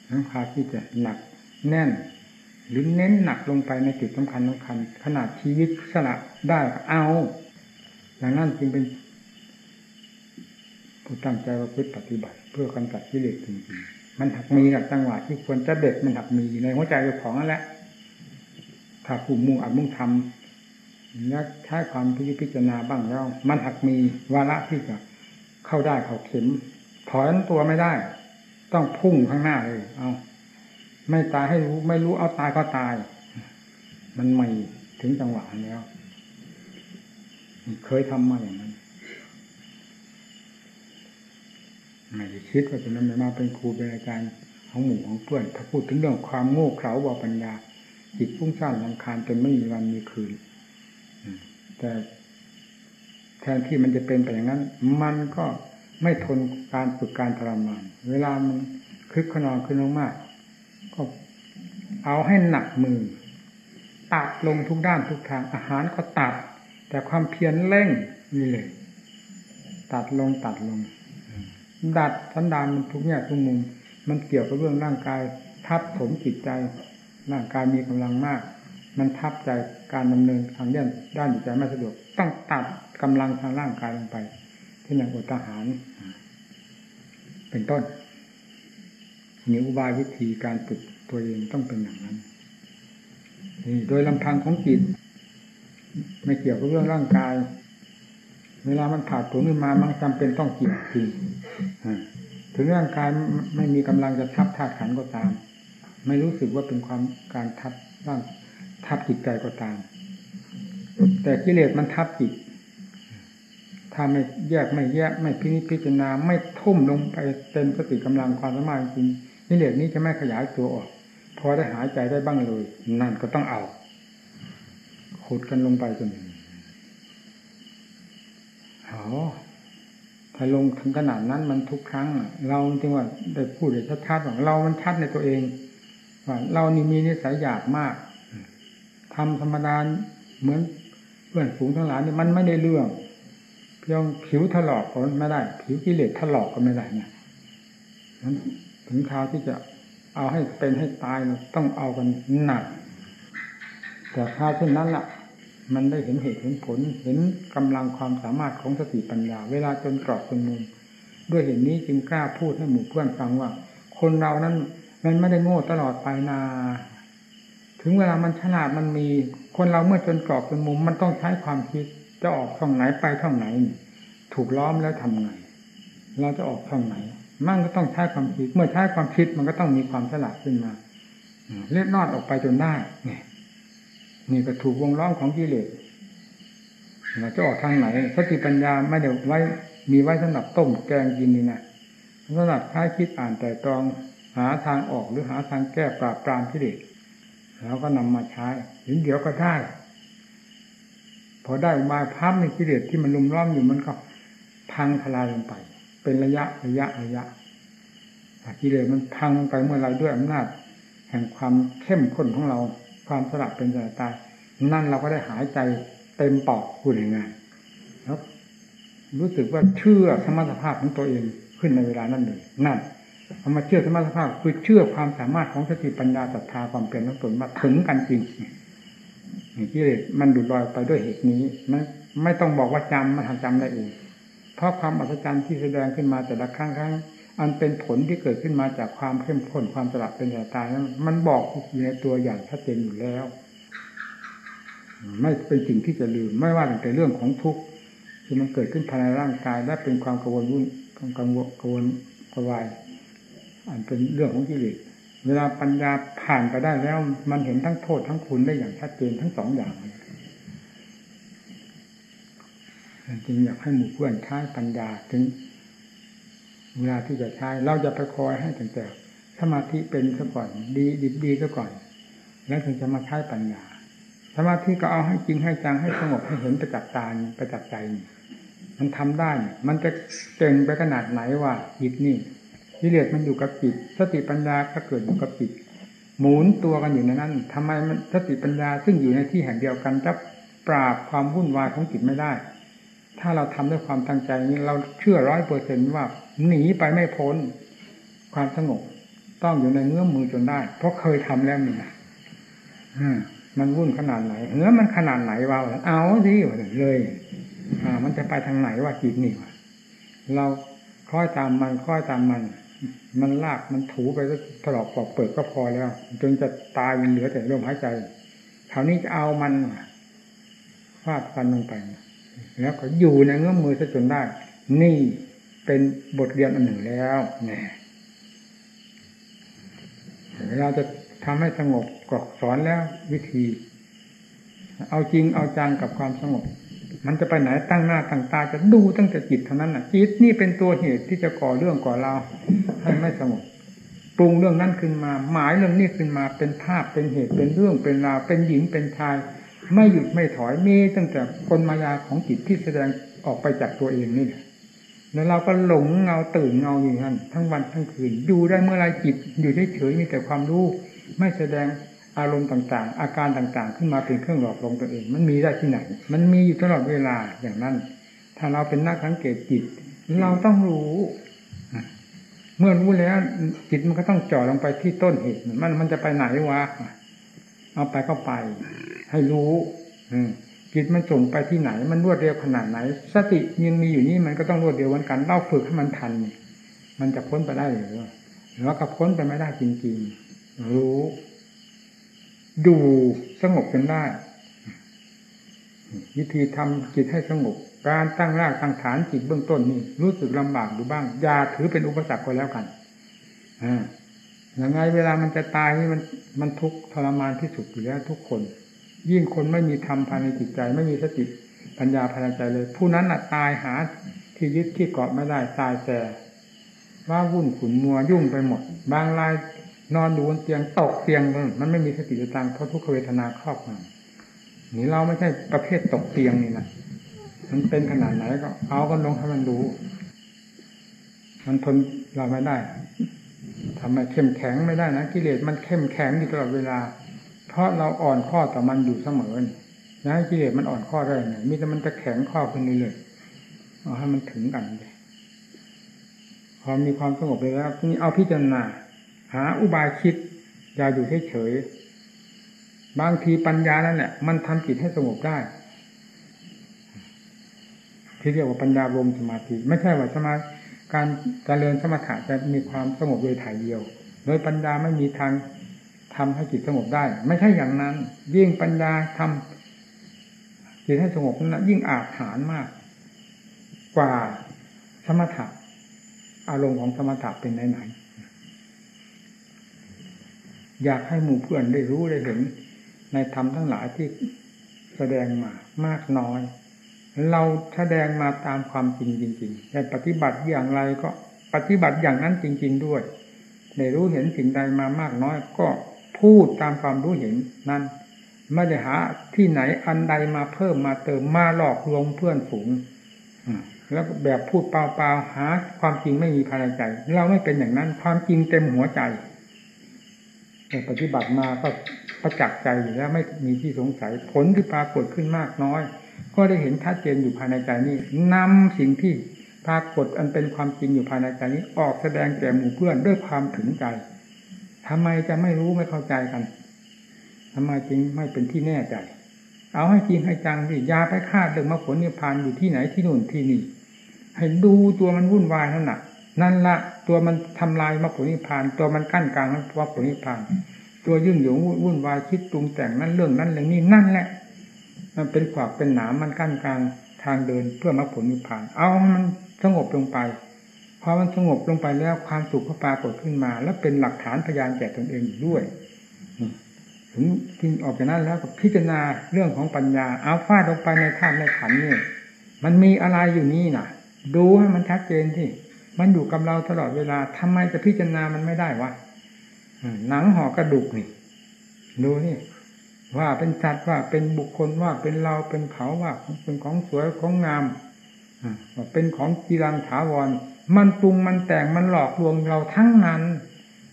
ถึงคราวที่จะหนักแน่น หรือเน้นหนักลงไปในจุดสำคัญสำคัญ ขนาดชีวิตสละได้เอาอย่างนั้นจึงเป็นผู้ตั้งใจว่าพุทธปฏิบัติ เพื่อกำจัดกิเลสจริงๆมันหักมีกับจังหวะที่ควรจะเด็ดมันหักมีในหัวใจของนั่นแหละถ้าผู้มุ่งอัดมุ่งทำและใช้ความพิจารณาบ้างแล้ว มันหักมีวาระที่จะเข้าได้เขาเข็มถอนตัวไม่ได้ ต้องพุ่งข้างหน้าเลย เอา ไม่ตายให้รู้ ไม่รู้เอาตายก็ตาย มันไม่ถึงจังหวะแล้วเคยทำมาอย่างนั้นไม่ได้คิดว่าจะนำมาเป็นครูเป็นอาจารย์ของหมู่ของเพื่อนถ้าพูดถึงเรื่องความโง่เขลาบาปัญญา จิตพุ่งสร้างลังคาญจนไม่มีวันมีคืนแต่แทนที่มันจะเป็นไปอย่างนั้น มันก็ไม่ทนการฝึกการทรมาน เวลามันคึกขนองขึ้นมากๆ เอาให้หนักมือตัดลงทุกด้านทุกทางอาหารก็ตัด แต่ความเพียรเร่งนี่เลย ตัดลงตัดลง ดัดสันดานมันทุกแง่ทุกมุม มันเกี่ยวกับเรื่องร่างกาย ทับถมจิตใจ ร่างกายมีกำลังมาก มันทับใจการดำเนินทางด้านด้านจิตใจไม่สะดวก ต้องตัดกำลังทางร่างกายลงไปที่อย่างอุตหาร เป็นต้นนี่อุบายวิธีการฝึก ตัวเองต้องเป็นอย่างนั้นนี่โดยลำพังของจิต ไม่เกี่ยวกับเรื่องร่างกาย เวลามันผ่าตัวขึ้นมามันจำเป็นต้องเกี่ยวจริงถึงร่างกายไม่มีกำลังจะทับธาตุขันก็ตาม ไม่รู้สึกว่าเป็นความการทับร่างทับจิตใจก็ตาม แต่กิเลสมันทับจิตถ้าไม่แยกไม่แยกไม่พินิจพิจารณาไม่ทุ่มลงไปเต็มสติกำลังความสามารถจริงกิเลสนี้จะไม่ขยายตัวออก พอได้หายใจได้บ้างเลย นั่นก็ต้องเอาขุดกันลงไปจนอ๋อถ้าลงถึงขนาดนั้นมันทุกครั้ง เราจึงว่าได้พูดได้ชัดๆว่าเรามันชัดในตัวเองว่าเรานี่มีนิสัยหยาบมากทำธรรมดาเหมือนเพื่อนฝูงทั้งหลายนี่มันไม่ได้เรื่องเพียงผิวถลอกก็ไม่ได้ ผิวกิเลสถลอกก็ไม่ได้เนี่ยนั้นถึงคราวที่จะ เอาให้เป็นให้ตายต้องเอากันหนัก แต่คราเช่นนั้นล่ะ มันได้เห็นเหตุเห็นผล เห็นกำลังความสามารถของสติปัญญา เวลาจนกรอบจนมุมด้วยเหตุนนี้จึงกล้าพูดให้หมู่เพื่อนฟังว่า คนเรานั้นมันไม่ได้โง่ตลอดไปนาถึงเวลามันฉลาดมันมี คนเราเมื่อจนกรอบจนมุม มันต้องใช้ความคิดจะออกช่องไหนไปช่องไหน ถูกล้อมแล้วทำไง เราจะออกช่องไหน มันก็ต้องใช้ความคิด เมื่อใช้ความคิดมันก็ต้องมีความฉลาดขึ้นมาเล็ดนอดออกไปจนได้เนี่ยนี่ก็ถูกวงล้อมของกิเลสเราจะออกทางไหนสติปัญญาไม่ได้ไว้ มีไว้สำหรับต้มแกงกินนี่นะสำหรับใช้คิดอ่านแต่ตรองหาทางออกหรือหาทางแก้ปราบปรามกิเลสแล้วก็นำมาใช้ถึงเดี๋ยวก็ได้ พอได้มาพับในกิเลสที่มันลุมล้อมอยู่มันก็พังทลายลงไป เป็นระยะระยะระยะกิเลสมันพังไปเมื่อไรด้วยอำนาจ แห่งความเข้มข้นของเรา ความสลับเป็นสลับตาย นั่นเราก็ได้หายใจเต็มปอดพูดง่ายๆแล้วรู้สึกว่าเชื่อสมรรถภาพของตัวเองขึ้นในเวลานั้นเลยนั่นเอามาเชื่อสมรรถภาพคือเชื่อความสามารถของสติปัญญาศรัทธาความเปลี่ยนของตนมาถึงกันจริงนี่ที่มันดุดลอยไปด้วยเหตุนี้ไม่ไม่ต้องบอกว่าจำมันทำจำได้เอง เพราะความอัศจรรย์ที่แสดงขึ้นมาแต่ละครั้งครั้งอันเป็นผลที่เกิดขึ้นมาจากความเข้มข้นความสลับเป็นแต่ตายนั้นมันบอกอยู่ในตัวอย่างชัดเจนอยู่แล้ว ไม่เป็นสิ่งที่จะลืม ไม่ว่าแต่เรื่องของทุกข์ที่มันเกิดขึ้นภายในร่างกาย และเป็นความกังวลวุ่นกังวลกังวลกวาย อันเป็นเรื่องของกิเลสเวลาปัญญาผ่านไปได้แล้ว มันเห็นทั้งโทษทั้งคุณได้อย่างชัดเจนทั้งสองอย่าง จึงอยากให้หมู่เพื่อนใช้ปัญญาถึงเวลาที่จะใช้เราจะไปคอยให้ตั้งแต่สมาธิเป็นซะก่อนดีดีดีซะก่อน แล้วถึงจะมาใช้ปัญญา สมาธิก็เอาให้จริงให้จังให้สงบให้เห็นประจักษ์ตาประจักษ์ใจมันทำได้ มันจะเก่งไปขนาดไหนว่าจิตนี่วิเลศมันอยู่กับจิต สติปัญญาก็เกิดอยู่กับจิต หมุนตัวกันอยู่ในนั้นทำไมมันสติปัญญาซึ่งอยู่ในที่แห่งเดียวกันจะปราบความวุ่นวายของจิตไม่ได้ ถ้าเราทำด้วยความตั้งใจนี้เราเชื่อร้อยเปอร์เซ็นว่าหนีไปไม่พ้น ความสงบต้องอยู่ในเงื้อมมือจนได้ เพราะเคยทำแล้วนี่นะมันวุ่นขนาดไหนเนื้อมันขนาดไหนวะเอาสิเลย อ่า มันจะไปทางไหนว่าจิตนี่วะเราคล้อยตามมันคล้อยตามมัน มันลากมันถูไปก็ถลอกปอกเปิดก็พอแล้ว จนจะตายมันเหลือแต่ลมหายใจคราวนี้จะเอามันฟาดฟันลงไป แล้วก็อยู่ในเงื้อมมือซะจนได้ นี่เป็นบทเรียนอันหนึ่งแล้วเนี่ยเวลาจะทำให้สงบก็สอนแล้ววิธี เอาจริงเอาจังกับความสงบ มันจะไปไหนตั้งหน้าตั้งตาจะดูตั้งแต่จิตเท่านั้นน่ะจิตนี่เป็นตัวเหตุที่จะก่อเรื่องก่อราวให้ไม่สงบปรุงเรื่องนั้นขึ้นมา หมายเรื่องนี้ขึ้นมาเป็นภาพเป็นเหตุเป็นเรื่องเป็นราวเป็นหญิงเป็นชาย ไม่หยุดไม่ถอยมีตั้งแต่คนมายาของจิตที่แสดงออกไปจากตัวเองนี่แหละแล้วเราก็หลงเงาตื่นเงาอยู่นั่นทั้งวันทั้งคืนอยู่ได้เมื่อไรจิตอยู่เฉยๆมีแต่ความรู้ไม่แสดงอารมณ์ต่างๆ อาการต่างๆ ขึ้นมาเป็นเครื่องหลอกลวงตัวเอง มันมีได้ที่ไหน มันมีอยู่ตลอดเวลาอย่างนั้น ถ้าเราเป็นนักสังเกตจิต เราต้องรู้ เมื่อรู้แล้ว จิตมันก็ต้องจ่อลงไปที่ต้นเหตุมันมันจะไปไหนวะเอาไปก็ไป ให้รู้อืจิตมันส่งไปที่ไหน มันรวดเร็วขนาดไหน สติยังมีอยู่นี่มันก็ต้องรวดเร็วเหมือนกันเล่าฝึกให้มันทัน มันจะพ้นไปได้หรือหรือว่าก็พ้นไปไม่ได้จริงๆ รู้ ดูสงบจนได้ วิธีทำจิตให้สงบ การตั้งรากตั้งฐานจิตเบื้องต้นนี่รู้สึกลำบากดูบ้างอย่าถือเป็นอุปสรรคก็แล้วกันอ่ายังไงเวลามันจะตายนี่มันมันทุกข์ทรมานที่สุดอยู่แล้วทุกคน ยิ่งคนไม่มีธรรมภายในจิตใจ ไม่มีสติปัญญาภายในใจเลย ผู้นั้นน่ะตายหาที่ยึดที่เกาะไม่ได้ตายแต่ว่าวุ่นขุนมัวยุ่งไปหมด บางรายนอนดูบนเตียงตกเตียงมันไม่มีสติตังเพราะทุกขเวทนาครอบงำนี่เราไม่ใช่ประเภทตกเตียงนี่นะมันเป็นขนาดไหนก็เอากันลงให้มันรู้ มันทนเราไม่ได้ทำไมเข้มแข็งไม่ได้นะกิเลสมันเข้มแข็งอยู่ตลอดเวลา ราะเราอ่อนข้อต่อมันอยู่เสมอนะกิเลสมันอ่อนข้อได้ไงมีแต่มันจะแข็งข้อขึ้นเรื่อยๆเอาให้มันถึงกันเลยพอมีความสงบไปแล้วทีนี้เอาพิจารณาหาอุบายคิดอย่าอยู่เฉยๆบางทีปัญญานั่นแหละมันทำจิตให้สงบได้ที่เรียกว่าปัญญารวมสมาธิไม่ใช่ว่าสมาการการเรียนสมถะจะมีความสงบโดยถ่ายเดียว โดยปัญญาไม่มีทาง ทำให้จิตสงบได้ ไม่ใช่อย่างนั้น ยิ่งปัญญาทำจิตให้สงบนั้นยิ่งอาจหารมาก กว่าสมถะอารมณ์ของสมถะเป็นไหนไหนอยากให้หมู่เพื่อนได้รู้ได้เห็น ในธรรมทั้งหลายที่แสดงมามากน้อย เราแสดงมาตามความจริงจริงๆแต่ปฏิบัติอย่างไรก็ปฏิบัติอย่างนั้นจริง ๆด้วยได้รู้เห็นสิ่งใดมามากน้อยก็ พูดตามความรู้เห็นนั้นไม่ได้หาที่ไหนอันใดมาเพิ่มมาเติมมาหลอกลวงเพื่อนฝูงแล้วแบบพูดเปล่าๆหา ความจริงไม่มีภายในใจ เราไม่เป็นอย่างนั้น ความจริงเต็มหัวใจแต่ปฏิบัติมาก็ประจักษ์ใจอยู่แล้วไม่มีที่สงสัยผลที่ปรากฏขึ้นมากน้อย ก็ได้เห็นชัดเจนอยู่ภายในใจนี้นำสิ่งที่ปรากฏอันเป็นความจริงอยู่ภายในใจนี้ ออกแสดงแก่หมู่เพื่อนด้วยความถึงใจ ทำไมจะไม่รู้ไม่เข้าใจกันทำไมจึงไม่เป็นที่แน่ใจ เอาให้จริงให้จังดิยาไปคาดเรื่องมรรคผลนิพพานอยู่ที่ไหนที่นู่นที่นี่ ให้ดูตัวมันวุ่นวายนั่นแหละนั่นละตัวมันทำลายมรรคผลนิพพาน ตัวมันกั้นกลางมรรคผลนิพพาน ตัวยุ่งเหยิงวุ่นวายคิดปรุงแต่งนั่นเรื่องนั้นเรื่องนี้นั่นแหละ มันเป็นขวากเป็นหนามมันกั้นกลางทางเดินเพื่อมรรคผลนิพพาน เอามันสงบลงไป พอมันสงบลงไปแล้วความสุขก็ปรากฏขึ้นมา แล้วเป็นหลักฐานพยานแก่ตนเองอยู่ด้วยถึงที่ออกจากนั้นแล้วก็พิจารณาเรื่องของปัญญาเอาฟาดลงไปในธาตุในขันนี่มันมีอะไรอยู่นี่น่ะ ดูให้มันชัดเจนที่มันอยู่กับเราตลอดเวลาทำไมจะพิจารณามันไม่ได้วะหนังห่อกระดูกนี่ดูนี่ว่าเป็นสัตว์ว่าเป็นบุคคลว่าเป็นเราเป็นเขาว่าเป็นของสวยของงามว่าเป็นของกีรังถาวร มันปรุงมันแต่งมันหลอกลวงเราทั้งนั้น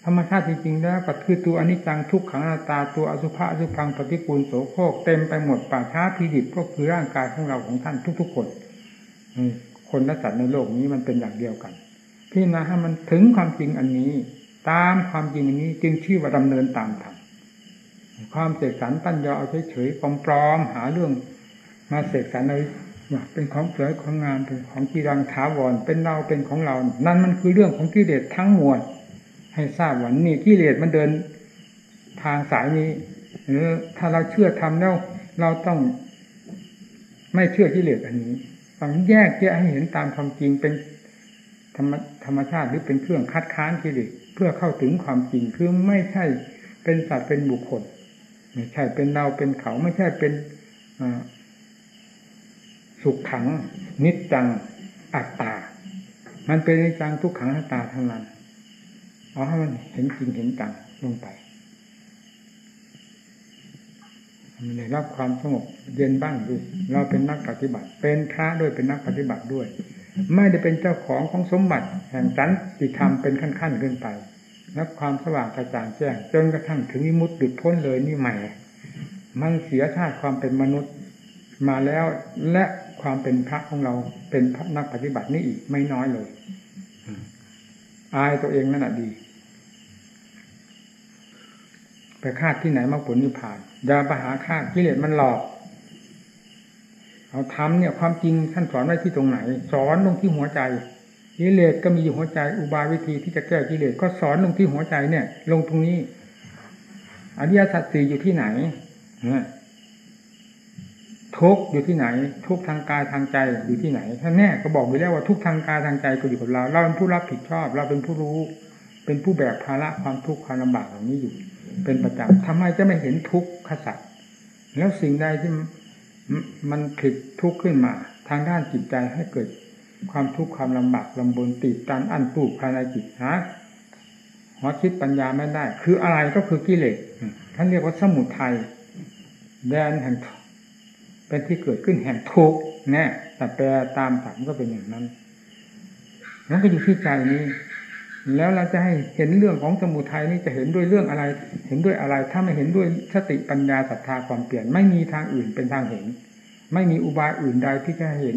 ธรรมชาติจริงๆแล้วก็คือตัวอนิจจังทุกขังอนัตตาตัวอสุภะอสุพังปฏิกูลโสโครกเต็มไปหมดป่าช้าพีดิบก็คือร่างกายของเราของท่านทุกๆคนคนและสัตว์ในโลกนี้มันเป็นอย่างเดียวกันพี่นะให้มันถึงความจริงอันนี้ ตามความจริงอันนี้จึงชื่อว่าดำเนินตามธรรมความเสกสรรตั้นยอเอาเฉยๆปลอมๆหาเรื่องมาเสกสรรเลย เป็นของสวยของงามเป็นของกีรังถาวรเป็นเราเป็นของเรา นั่นมันคือเรื่องของกิเลสทั้งมวลให้ทราบว่านี่กิเลสมันเดินทางสายนี้หรือถ้าเราเชื่อทำแล้ว เราต้องไม่เชื่อกิเลสอันนี้ต้องแยกแยะให้เห็นตามความจริงเป็นธรรมธรรมชาติหรือเป็นเครื่องคัดค้านกิเลสเพื่อเข้าถึงความจริงคือไม่ใช่เป็นสัตว์เป็นบุคคล ไม่ใช่เป็นเราเป็นเขาไม่ใช่เป็น สุขขัง นิจจังอัตตา มันเป็นนิจจังทุกขังอัตตาทั้งนั้นเอาให้มันเห็นจริงเห็นจังลงไปมันได้รับความสงบเย็นบ้างด้วยเราเป็นนักปฏิบัติ เป็นพระด้วยเป็นนักปฏิบัติด้วย ไม่ได้เป็นเจ้าของของสมบัติ แห่งสันติธรรมเป็นขั้นๆขึ้นไปรับความสว่างกระจ่างแจ้งจนกระทั่งถึงวิมุตติหลุดพ้นเลยนี่ใหม่ มันเสียชาติความเป็นมนุษย์ มาแล้วและความเป็นพระของเราเป็นพระนักปฏิบัตินี่อีกไม่น้อยเลยอายตัวเองนั่นแหะดีไปคาดที่ไหนมาผลนิพพานอย่าไปหาคาดกิเลสมันหลอก เอาทำเนี่ย ความจริงท่านสอนไว้ที่ตรงไหน สอนลงที่หัวใจกิเลสก็มีอยู่หัวใจอุบายวิธีที่จะแก้กิเลสก็สอนลงที่หัวใจเนี่ย ลงตรงนี้อริยสัจสี่อยู่ที่ไหน ทุกอยู่ที่ไหน ทุกทางกายทางใจอยู่ที่ไหนท่านแน่ก็บอกไปแล้วว่าทุกทางกายทางใจก็อยู่กับเรา เราเป็นผู้รับผิดชอบ เราเป็นผู้รู้ เป็นผู้แบกภาระความทุกข์ความลำบากเหล่านี้อยู่ เป็นประจำทำไมจะไม่เห็นทุกข์ขสัตแล้วสิ่งใดที่มันผิดทุกข์ขึ้นมา ทางด้านจิตใจให้เกิดความทุกข์ความลำบากลำบนติดตันอันตูภายในจิตฮะหัวคิดปัญญาไม่ได้ คืออะไรก็คือกิเลสท่านเรียกว่าสมุทัยแดนแห่ง เป็นที่เกิดขึ้นแห่งทุกข์แน่แต่แปลตามถังก็เป็นอย่างนั้นนั่นก็อยู่ที่ใจนี้ แล้วเราจะให้เห็นเรื่องของสมุทัยนี่จะเห็นด้วยเรื่องอะไร เห็นด้วยอะไร ถ้าไม่เห็นด้วยสติปัญญาศรัทธาความเปลี่ยน ไม่มีทางอื่นเป็นทางเห็น ไม่มีอุบายอื่นใดที่จะเห็น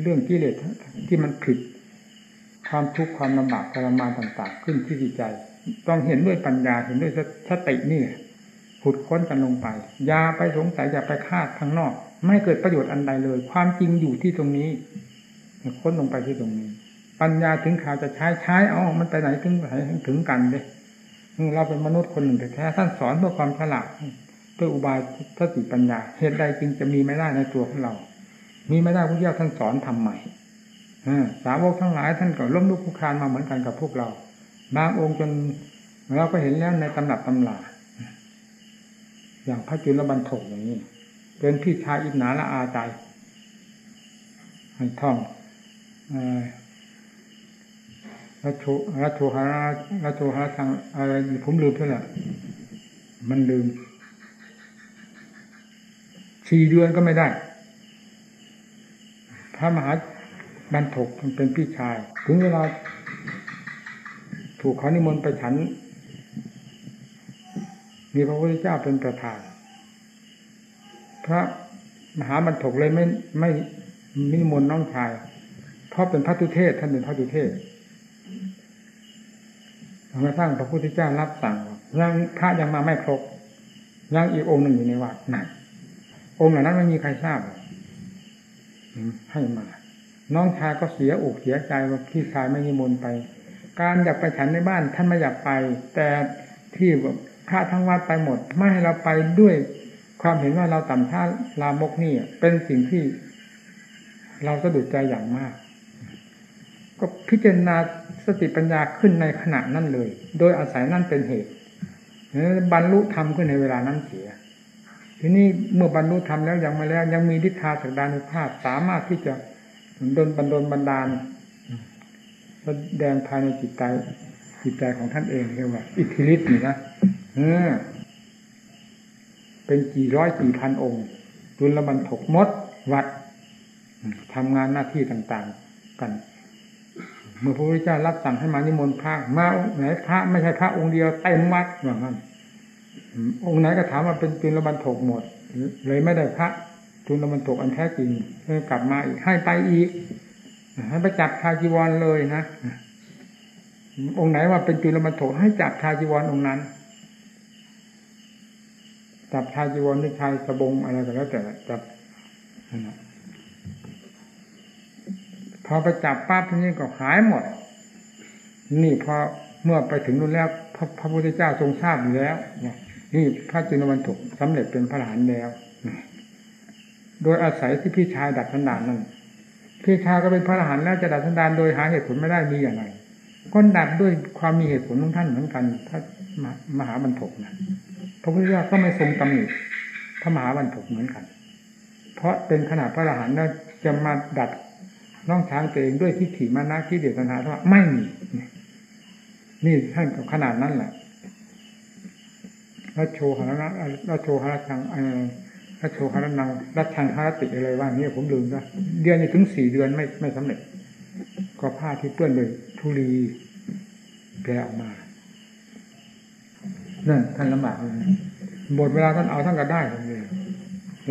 เรื่องกิเลสที่มันผิดความทุกข์ความลำบากทรมานต่าง ๆ ขึ้นที่จิตใจ ต้องเห็นด้วยปัญญาเห็นด้วยสตินี่ขุดค้นกันลงไปอย่าไปสงสัยอย่าไปคาดข้างนอก ไม่เกิดประโยชน์อันใดเลย ความจริงอยู่ที่ตรงนี้ค้นลงไปที่ตรงนี้ ปัญญาถึงข่าวจะใช้ใช้เอามันไปไหนถึงไหนถึงกันเลยเราเป็นมนุษย์คนหนึ่งแต่แท้ท่านสอนเพื่อความฉลาดด้วยอุบายสติปัญญา เหตุใดจึงจะมีไม่ได้ในตัวของเรา มีไม่ได้พระเจ้าท่านสอนทำใหม่สาวกทั้งหลายท่านก็ล้มลุกคุกคานมาเหมือนกันกับพวกเรา บางองค์จนเราก็เห็นแล้วในตำหนักตำลาอย่างพระจุลบรรทกอย่างนี้ เป็นพี่ชายอิหนาละอาใจให้ท่องรัชโชรัชโชหารัชโชหาทางอะไรผมลืมเท่าไหร่มันลืมสี่เดือนก็ไม่ได้ พระมหาบรรทกเป็นพี่ชาย ถึงเวลาถูกเขานิมนต์ไปฉัน มีพระพุทธเจ้าเป็นประธาน พระมหาบรรทกเลยไม่ไม่มิมนน้องชาย เพราะเป็นพระตุเทศท่านเป็นพระตุเทศจนกระทั่งพระพุทธเจ้ารับสั่งยังพระยังมาไม่ครบยังอีกองค์หนึ่งอยู่ในวัดไหนองค์เหล่านั้นไม่มีใครทราบให้มา น้องชายก็เสียอกเสียใจว่าพี่ชายไม่นิมนต์ไป การอยากไปฉันในบ้านท่านไม่อยากไป แต่ที่พระทั้งวัดไปหมด ไม่ให้เราไปด้วย ความเห็นว่าเราต่ำท่าลามกนี่เป็นสิ่งที่ เราสะดุดใจอย่างมาก ก็พิจารณาสติปัญญาขึ้นในขณะนั้นเลย โดยอาศัยนั่นเป็นเหตุบรรลุธรรมขึ้นในเวลานั้นเสีย ทีนี้เมื่อบรรลุธรรมแล้วยังมาแล้ว ยังมีทิฏฐาสักดานุภาพ สามารถที่จะโดนบันดลบันดาลแสดงภายในจิตใจจิตใจของท่านเองเรียกว่า อิทธิฤทธิ์นี่นะเออ เป็นกี่ร้อยกี่พันองค์ดุลบันถกมดวัดทำงานหน้าที่ต่างๆกัน เมื่อพระพุทธเจ้ารับสั่งให้มานิมนต์พระมาไหนพระไม่ใช่พระองค์เดียวเต็มวัดอย่างนั้นองค์ไหนก็ถามว่าเป็นจุลบันถกหมด เลยไม่ได้พระจุลบันถกอันแท้จริงกลับมาอีกให้ไปอีกให้ไปจับชาจีวรเลยนะองค์ไหนว่าเป็นจุลบันถกให้จับชาจีวรองค์นั้น จับชายจีวรหรือชายสบงอะไรก็แล้วแต่จับพอไปจับปั๊บทีนี้ก็หายหมด นี่พอเมื่อไปถึงนู่นแล้วพระพระพุทธเจ้าทรงทราบอยู่แล้วนี่พระจุลวันถกสำเร็จเป็นพระหลานแล้ว โดยอาศัยที่พี่ชายดัดสันดานนั่นพี่ชายก็เป็นพระอรหันแล้วจะดัดสันดานโดยหาเหตุผลไม่ได้มีอย่างไรก็ดัดด้วยความมีเหตุผลของท่านเหมือนกันพระมหาบรรทกนะ ระพุทธเจ้าก็ไม่ทรงตำหนิพระมหาบรรทกเหมือนกัน เพราะเป็นขนาดพระอรหันต์แล้วจะมาดัดน้องช้างตัวเองด้วยทิฏฐิมานะที่เดียดตัณหาว่าไม่มีนี่ท่านกับขนาดนั้นแหละรัชโชหรนะรัชโชหรชังรัชโชหรนังรัชชังหรติอะไรว่านี่ผมลืมนะเดือนนี้ถึงสี่เดือนไม่ไม่สำเร็จ ก็ผ้าที่เปื้อนเลยทุลีแกออกมา นั่นท่านลำบากเลยหมดเวลาท่านเอาท่านก็ได้เลย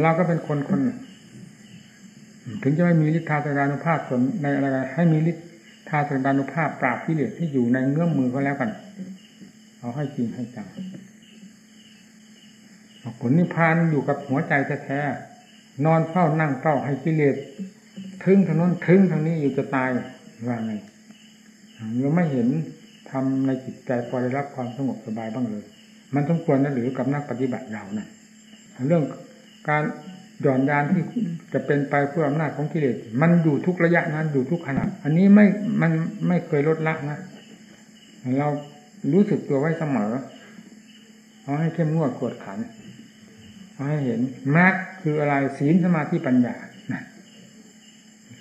เราก็เป็นคนคนถึงจะไม่มีฤทธาสการุภาพส่วนในอะไรให้มีฤทธาสการุภาพปราบที่เหลือที่อยู่ในเงื้อมมือก็แล้วกัน เอาให้จริงให้จังผลนิพพานอยู่กับหัวใจแท้ๆนอนเฝ้านั่งเฝ้าให้กิเลสทึ่งทางโน้นทึ่งทางนี้อยู่จะตายว่าไงเราไม่เห็นทำในจิตใจพอได้รับความสงบสบายบ้างเลย มันต้องควรนะหรือกับนักปฏิบัติเรานะ่ะเรื่องการหย่อนยานที่จะเป็นไปเพื่ออำนาจของกิเลสมันอยู่ทุกระยะนั้นอยู่ทุกขณะอันนี้ไม่มันไม่เคยลดละนะเรารู้สึกตัวไว้เสมอเอาให้เข้มงวดกวดขันเอาให้เห็นมรรคคืออะไรศีลสมาธิปัญญา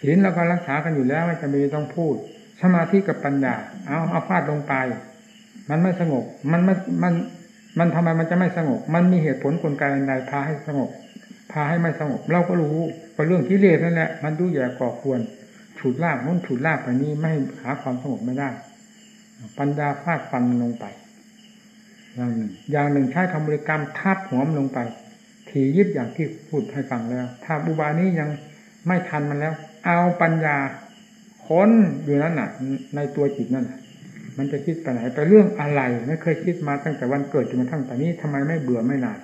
ศีลเราก็รักษากันอยู่แล้วไม่จำเป็นต้องพูด สมาธิกับปัญญา เอาเอาฟาดลงไป มันไม่สงบมันไมันมัน มันทำไมมันจะไม่สงบ มันมีเหตุผลกลไกใดพาให้สงบ พาให้ไม่สงบ เราก็รู้ว่าเรื่องกิเลสนั่นแหละ มันดูแย่ก่อควรฉุดลากนู้นฉุดลากไปนี้ไม่หาความสงบไม่ได้ ปัญญาฟาดฟันลงไป อย่างหนึ่งอย่างหนึ่งใช้คำบริกรรมทับหัวมลงไป ถียิบอย่างที่พูดให้ฟังแล้ว ถ้าบุบานี้ยังไม่ทันมันแล้ว เอาปัญญาค้นอยู่นั้นน่ะ ในตัวจิตนั่น มันจะคิดไปไหนไปเรื่องอะไร ไม่เคยคิดมาตั้งแต่วันเกิดจนกระทั่งตอนนี้ทำไมไม่เบื่อไม่นาน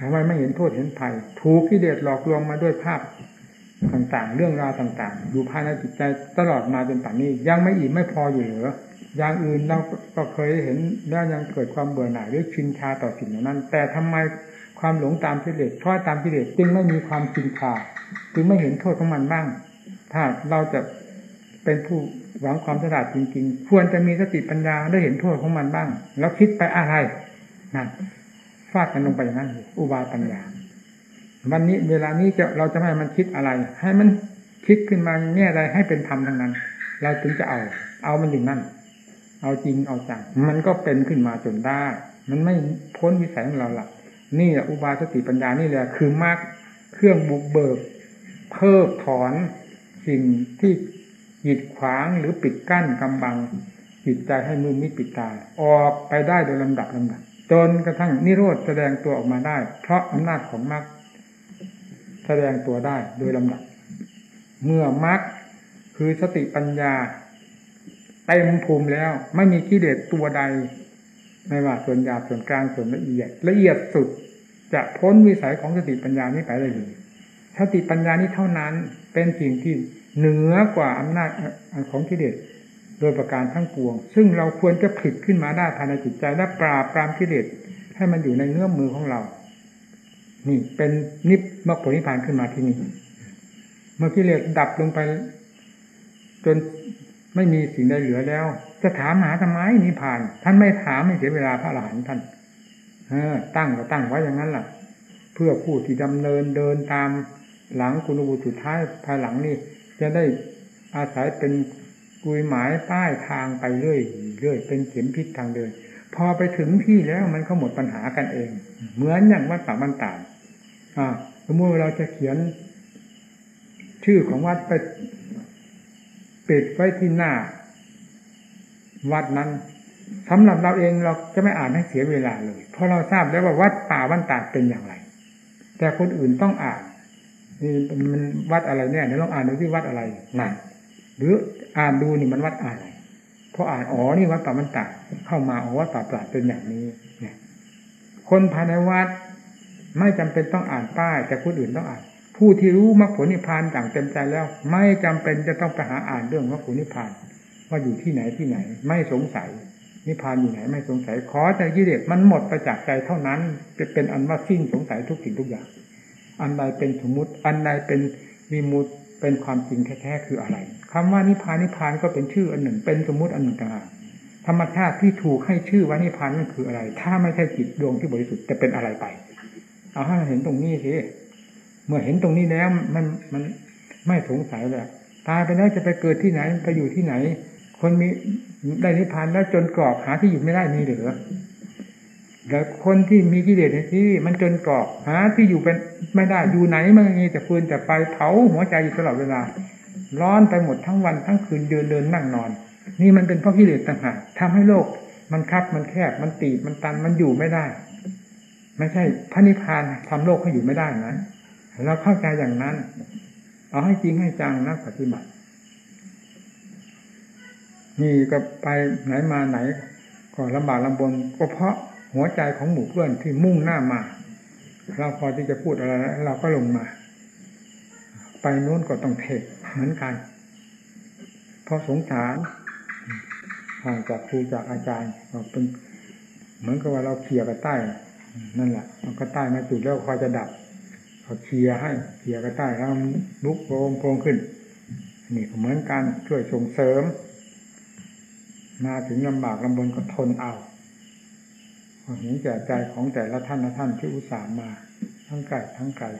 ทำไมไม่เห็นโทษเห็นภัยถูกกิเลสหลอกลวงมาด้วยภาพต่างๆ เรื่องราวต่างๆอยู่ภายในจิตใจตลอดมาจนป่านนี้ ยังไม่อิ่มไม่พออยู่เหรออย่างอื่นเราก็เคยเห็นแล้วยังเกิดความเบื่อหน่ายหรือชินชาต่อสิ่งเหล่านั้น แต่ทำไมความหลงตามกิเลสเพราะตามกิเลสจึงไม่มีความชินชาจึงไม่เห็นโทษของมันบ้าง ถ้าเราจะเป็นผู้ หวังความฉลาดจริง ๆ ควรจะมีสติปัญญาได้เห็นโทษของมันบ้าง แล้วคิดไปอะไรนั่นฟาดกันลงไปอย่างนั้นอุบายปัญญา วันนี้เวลานี้จะเราจะไม่ให้มันคิดอะไร ให้มันคิดขึ้นมาแง่ใดให้เป็นธรรมทั้งนั้น เราถึงจะเอา เอามันอย่างนั้นเอาจริงเอาจังมันก็เป็นขึ้นมาจนได้ มันไม่พ้นวิสัยของเราลักนี่แหละอุบายสติปัญญานี่แหละคือมรรคเครื่องบุกเบิกเพิกถอนสิ่งที่ หิดขวางหรือปิดกั้นกำบังจิตใจให้มือมิดปิดตา ออกไปได้โดยลำดับลำดับจนกระทั่งนิโรธแสดงตัวออกมาได้ เพราะอำนาจของมรรคแสดงตัวได้โดยลำดับ เมื่อมรรคคือสติปัญญาเต็มภูมิแล้ว ไม่มีกิเลสตัวใด ไม่ว่าส่วนหยาบส่วนกลางส่วนละเอียด ละเอียดสุดจะพ้นวิสัยของสติปัญญานี้ไปได้เลยสติปัญญานี้เท่านั้นเป็นสิ่งที่ เหนือกว่าอำนาจของกิเลสโดยประการทั้งปวง ซึ่งเราควรจะผลิตขึ้นมาได้ภายในจิตใจและปราบปรามกิเลสให้มันอยู่ในเนื้อมือของเรา นี่เป็นนิพมรรคผลนิพพานขึ้นมาที่นี่เมื่อกิเลสดับลงไป จนไม่มีสิ่งใดเหลือแล้ว จะถามหาทำไมนิพพาน ท่านไม่ถามไม่เสียเวลาพระหลานท่านเออ ตั้งก็ตั้งไว้อย่างนั้นแหละเพื่อผู้ที่ดำเนินเดินตามหลังคุณบุตรสุดท้ายภายหลังนี่ จะได้อาศัยเป็นกุยหมายป้ายทางไปเรื่อยเรื่อยเป็นเข็มพิษทางเดิน พอไปถึงที่แล้วมันก็หมดปัญหากันเอง เหมือนอย่างวัดป่าบันตานอ่าสมมติเราจะเขียน ชื่อของวัดไปปิดไว้ที่หน้า วัดนั้นสำหรับเราเองเราจะไม่อ่านให้เสียเวลาเลย เพราะเราทราบแล้วว่าวัดป่าบ้านตาดเป็นอย่างไร แต่คนอื่นต้องอ่าน นี่มันวัดอะไรเนี่ยเดี๋ยวลองอ่านดูที่วัดอะไรนั่นหรืออ่านดูนี่มันวัดอะไรพออ่านอ๋อนี่วัดป่าบ้านตาดเข้ามาอ๋อวัดป่าปราดเป็นอย่างนี้เนี่ยคนภายในวัด ไม่จำเป็นต้องอ่านป้ายแต่คนอื่นต้องอ่าน ผู้ที่รู้มรรคผลนิพพานอย่างเต็มใจแล้ว ไม่จำเป็นจะต้องไปหาอ่านเรื่องมรรคผลนิพพาน ว่าอยู่ที่ไหนที่ไหน ไม่สงสัยนิพพานอยู่ไหนไม่สงสัยขอแต่กิเลสมันหมดไปจากใจเท่านั้นจะเป็นอันว่าสิ้นสงสัยทุกสิ่งทุกอย่าง อันใดเป็นสมมุติ อันใดเป็นวิมุตเป็นความจริงแท้ๆคืออะไรคำว่านิพานนิพานก็เป็นชื่ออันหนึ่ง เป็นสมมุติอันหนึ่งต่างหากธรรมชาติที่ถูกให้ชื่อว่านิพพานนั่นคืออะไร ถ้าไม่ใช่จิตดวงที่บริสุทธิ์จะเป็นอะไรไป เอาให้เห็นตรงนี้สิเมื่อเห็นตรงนี้แล้วมันมันไม่สงสัยแล้วตายไปแล้วจะไปเกิดที่ไหนไปอยู่ที่ไหน คนมีได้นิพพานแล้วจนกรอบหาที่อยู่ไม่ได้มีหรือ แต่คนที่มีกิเลสในที่มันจนกรอบหาที่อยู่เป็นไม่ได้อยู่ไหนมันมีแต่ฟืนแต่ไฟเผาหัวใจอยู่ตลอดเวลา ร้อนไปหมดทั้งวันทั้งคืนเดินเดินนั่งนอน นี่มันเป็นเพราะกิเลสต่างหากทำให้โลก มันคับมันแคบมันตีบมันตันมันอยู่ไม่ได้ ไม่ใช่พระนิพพานทำโลกให้อยู่ไม่ได้นะเราเข้าใจอย่างนั้น เอาให้จริงให้จังนักปฏิบัตินี่ก็ไปไหนมาไหน ก็ลำบากลำบนก็เพราะ หัวใจของหมู่เพื่อนที่มุ่งหน้ามา เราพอที่จะพูดอะไรแล้วเราก็ลงมา ไปโน้นก็ต้องเทศเหมือนกัน เพราะสงสารห่างจากครูจากอาจารย์ก็เป็นเหมือนกับว่าเราเคลียกับใต้นั่นแหละเราก็ใต้มาจุดแล้วคอยจะดับเขาเคลียให้เคลียกับใต้แล้วลุกโพงโพงขึ้นนี่เหมือนกันช่วยส่งเสริม มาถึงลำบากลำบนก็ทนเอา เห็นแก่ใจของแต่ละท่านละท่านที่อุตส่าห์มา ทั้งไก่ทั้งไก่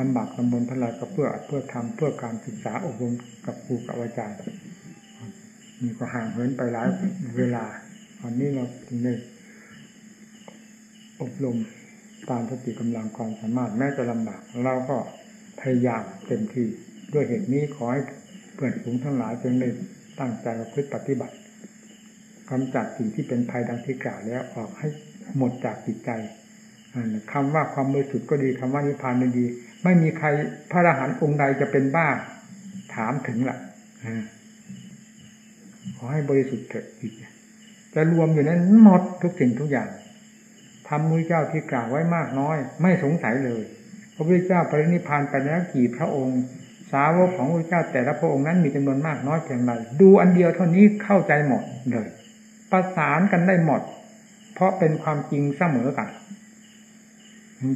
ลำบากลำบนทลายก็เพื่อเพื่อทำเพื่อการศึกษาอบรมกับครูกับอาจารย์มีก็ห่างเหินไปหลายเวลาตอนนี้เราถึงได้อบรมตามสติกำลังความสามารถแม้จะลำบากเราก็พยายามเต็มที่ด้วยเหตุนี้ขอให้เพื่อนฝูงทั้งหลายจงได้ตั้งใจประพฤติปฏิบัติ กำจัดสิ่งที่เป็นภัยดังที่กล่าวแล้วออกให้หมดจากจิตใจคำว่าความบริสุทธิ์ก็ดีคำว่านิพพานก็ดี ไม่มีใครพระอรหันต์องค์ใดจะเป็นบ้า ถามถึงละ่ะขอให้บริสุทธิ์เถิดจิตจะรวมอยู่นั้นหมดทุกสิ่งทุกอย่างทำมือเจ้าที่กล่าวไว้มากน้อย ไม่สงสัยเลย พระพุทธเจ้าปรินิพานไปแล้วกี่พระองค์ สาวกของพระพุทธเจ้าแต่ละพระองค์นั้นมีจำนวนมากน้อยเพียงไรดูอันเดียวเท่านี้เข้าใจหมดเลย ประสานกันได้หมด เพราะเป็นความจริงเสมอกัน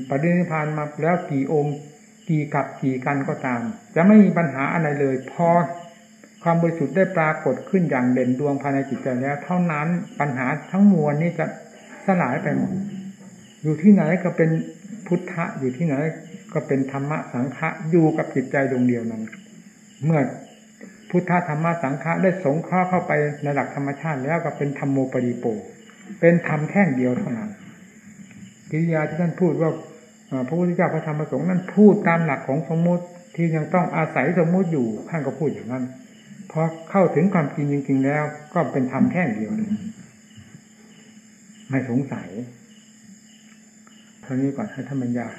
ปฏินิพานมาแล้วกี่องค์ กี่กับกี่กันก็ตาม จะไม่มีปัญหาอะไรเลย พอความบริสุทธิ์ได้ปรากฏขึ้นอย่างเด่นดวงภายในจิตใจแล้ว เท่านั้นปัญหาทั้งมวลนี้จะสลายไปหมด อยู่ที่ไหนก็เป็นพุทธะอยู่ที่ไหนก็เป็นธรรมะสังฆะอยู่กับจิตใจดวงเดียวนั้น เมื่อ พุทธธรรมสังฆะได้สงเคราะห์เข้าไปในหลักธรรมชาติแล้วก็เป็นธรรมโมปริโป เป็นธรรมแท่งเดียวเท่านั้นกิริยาที่ท่านพูดว่าพระพุทธเจ้าพระธรรมพระสงฆ์นั้นพูดตามหลักของสมมติที่ยังต้องอาศัยสมมติอยู่ท่านก็พูดอย่างนั้นพอเข้าถึงความจริงจริง ๆ แล้ว ก็เป็นธรรมแท่งเดียวเลยไม่สงสัยเท่านี้ก่อนให้ท่านบรรยาย